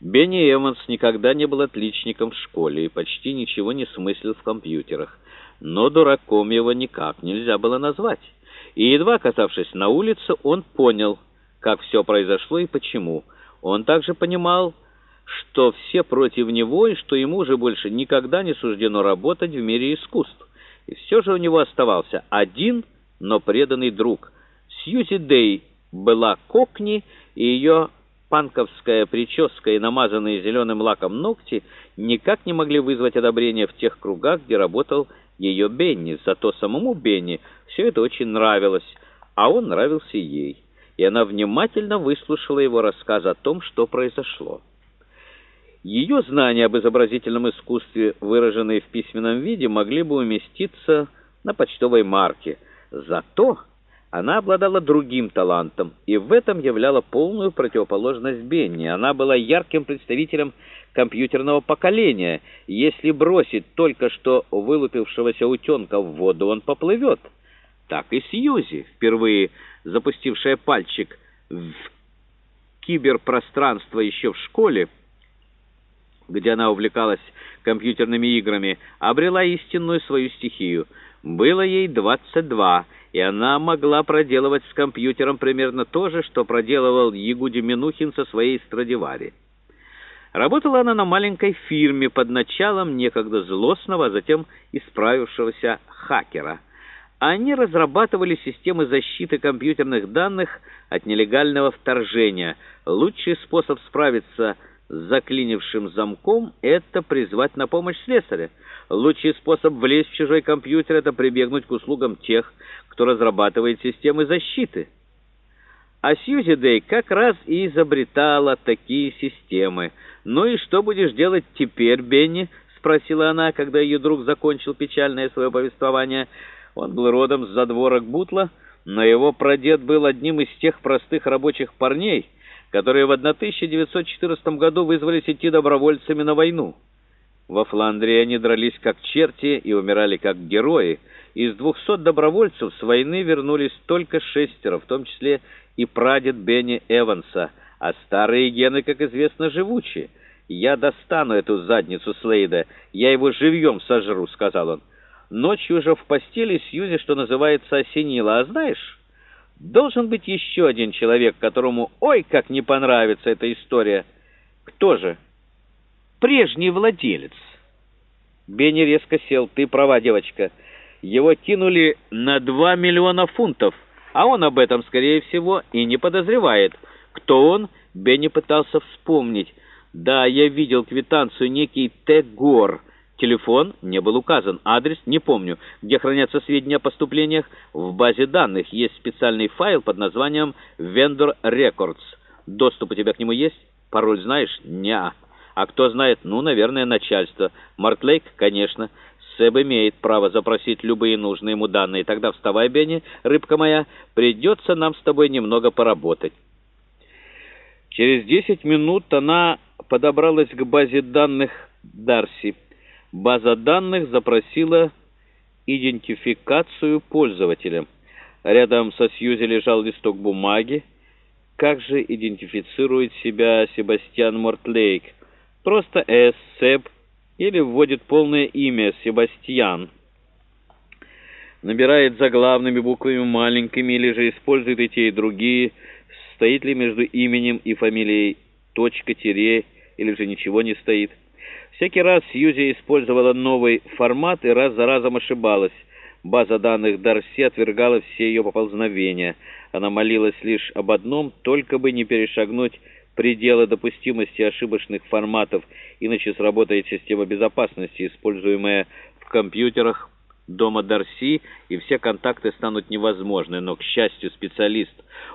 Бенни Эванс никогда не был отличником в школе и почти ничего не смыслил в компьютерах, но дураком его никак нельзя было назвать. И едва оказавшись на улице, он понял, как все произошло и почему. Он также понимал, что все против него и что ему уже больше никогда не суждено работать в мире искусств. И все же у него оставался один, но преданный друг. Сьюзи Дэй была кокни, и ее панковская прическа и намазанные зеленым лаком ногти никак не могли вызвать одобрения в тех кругах, где работал ее Бенни. Зато самому Бенни все это очень нравилось, а он нравился ей. И она внимательно выслушала его рассказ о том, что произошло. Ее знания об изобразительном искусстве, выраженные в письменном виде, могли бы уместиться на почтовой марке. Зато она обладала другим талантом, и в этом являла полную противоположность Бенни. Она была ярким представителем компьютерного поколения. Если бросить только что вылупившегося утенка в воду, он поплывет. Так и Сьюзи, впервые запустившая пальчик в киберпространство еще в школе, где она увлекалась компьютерными играми, обрела истинную свою стихию. Было ей 22 и она могла проделывать с компьютером примерно то же, что проделывал Ягуди Минухин со своей Страдивари. Работала она на маленькой фирме под началом некогда злостного, а затем исправившегося хакера. Они разрабатывали системы защиты компьютерных данных от нелегального вторжения. Лучший способ справиться с заклинившим замком — это призвать на помощь слесаря. Лучший способ влезть в чужой компьютер — это прибегнуть к услугам тех, кто разрабатывает системы защиты. А Сьюзи Дэй как раз и изобретала такие системы. «Ну и что будешь делать теперь, Бенни?» — спросила она, когда ее друг закончил печальное свое повествование. Он был родом с задворок Бутла, но его прадед был одним из тех простых рабочих парней, которые в 1914 году вызвались идти добровольцами на войну. Во Фландрии они дрались как черти и умирали как герои. Из двухсот добровольцев с войны вернулись только шестеро, в том числе и прадед Бенни Эванса, а старые гены, как известно, живучие. «Я достану эту задницу Слейда, я его живьем сожру», — сказал он. Ночью уже в постели Сьюзи, что называется, осенила. А знаешь, должен быть еще один человек, которому ой, как не понравится эта история. Кто же?» прежний владелец. Бенни резко сел. «Ты права, девочка. Его кинули на два миллиона фунтов, а он об этом, скорее всего, и не подозревает. Кто он?» Бенни пытался вспомнить. «Да, я видел квитанцию, некий Т. Гор». Телефон не был указан, адрес не помню. Где хранятся сведения о поступлениях? В базе данных есть специальный файл под названием «Vendor Records». Доступ у тебя к нему есть? Пароль знаешь? Неа. А кто знает, ну, наверное, начальство. Мартлейк, конечно. Сэб имеет право запросить любые нужные ему данные. Тогда вставай, Бенни, рыбка моя, придется нам с тобой немного поработать. Через десять минут она подобралась к базе данных Дарси. База данных запросила идентификацию пользователя. Рядом со Сьюзи лежал листок бумаги. Как же идентифицирует себя Себастьян Мортлейк? просто С. Себ или вводит полное имя Себастьян. Набирает заглавными буквами маленькими или же использует и те, и другие. Стоит ли между именем и фамилией точка, тире или же ничего не стоит. Всякий раз Сьюзи использовала новый формат и раз за разом ошибалась. База данных Дарси отвергала все ее поползновения. Она молилась лишь об одном, только бы не перешагнуть пределы допустимости ошибочных форматов, иначе сработает система безопасности, используемая в компьютерах дома Дарси, и все контакты станут невозможны. Но, к счастью, специалист,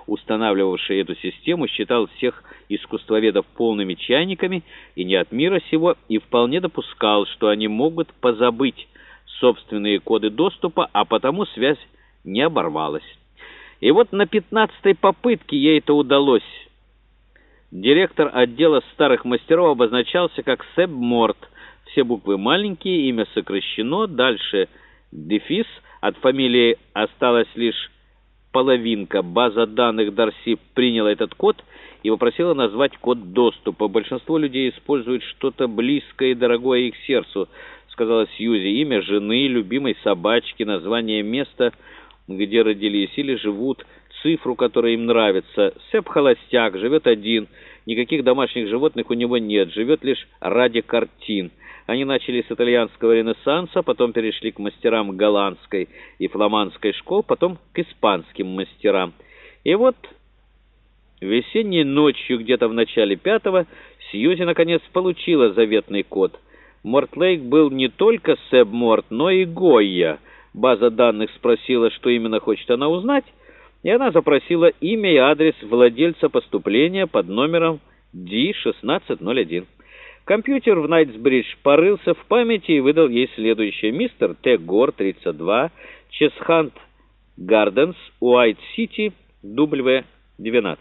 устанавливавший эту систему, считал всех искусствоведов полными чайниками и не от мира сего, и вполне допускал, что они могут позабыть собственные коды доступа, а потому связь не оборвалась. И вот на пятнадцатой попытке ей это удалось – Директор отдела старых мастеров обозначался как Себ Морт. Все буквы маленькие, имя сокращено, дальше дефис, от фамилии осталась лишь половинка. База данных Дарси приняла этот код и попросила назвать код доступа. Большинство людей используют что-то близкое и дорогое их сердцу, сказала Сьюзи. Имя жены, любимой собачки, название места, где родились или живут, цифру, которая им нравится. Сэп холостяк, живет один, никаких домашних животных у него нет, живет лишь ради картин. Они начали с итальянского ренессанса, потом перешли к мастерам голландской и фламандской школ, потом к испанским мастерам. И вот весенней ночью, где-то в начале пятого, Сьюзи наконец получила заветный код. Мортлейк был не только Сэб Морт, но и Гойя. База данных спросила, что именно хочет она узнать, и она запросила имя и адрес владельца поступления под номером D1601. Компьютер в Найтсбридж порылся в памяти и выдал ей следующее. Мистер Т. Гор, 32, Чесхант Гарденс, Уайт-Сити, W12.